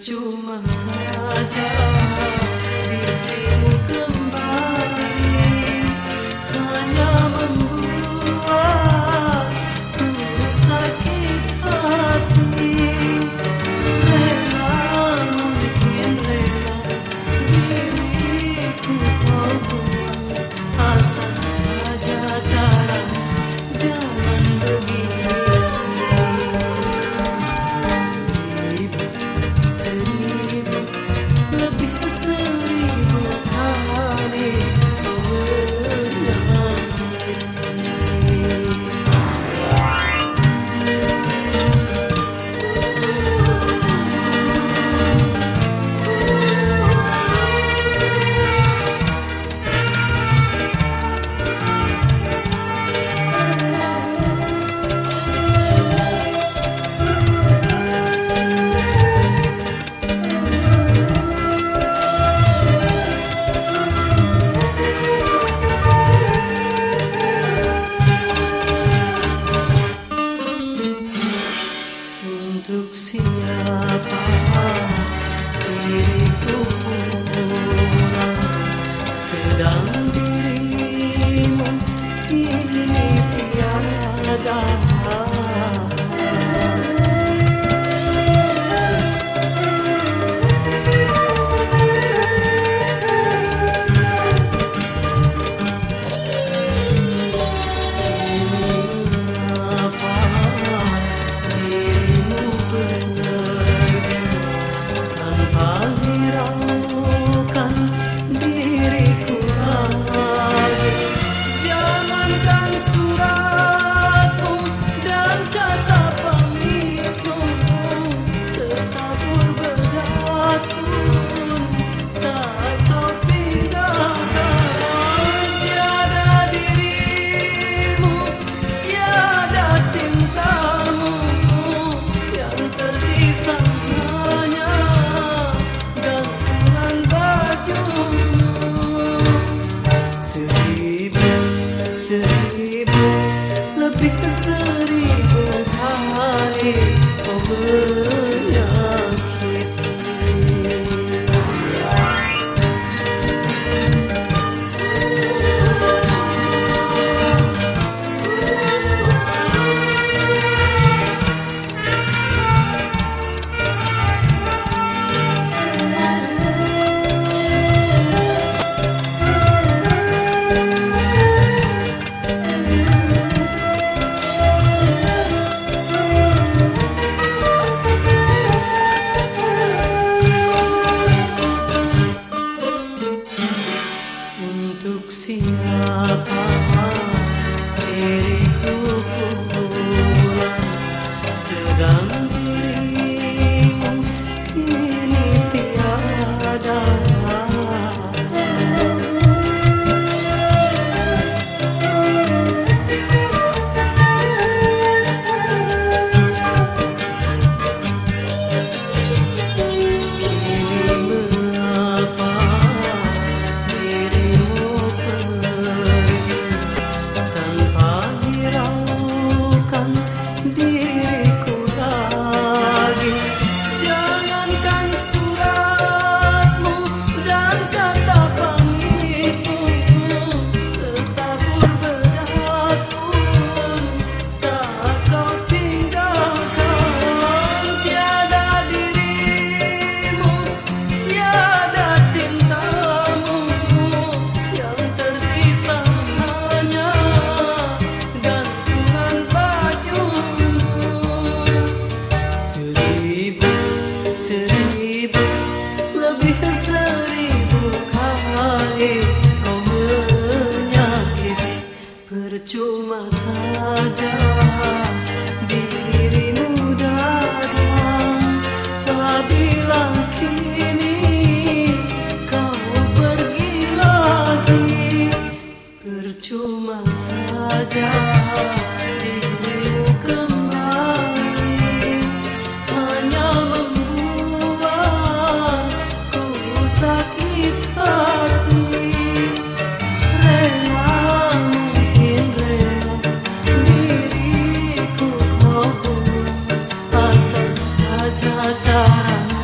Cuma saja Untuk siapa diriku pulang Sedang dirimu kini tiada seribu Lebih ke seribu kali Oh done Percuma saja dirimu datang Apabila kini kau pergi lagi. Percuma saja cara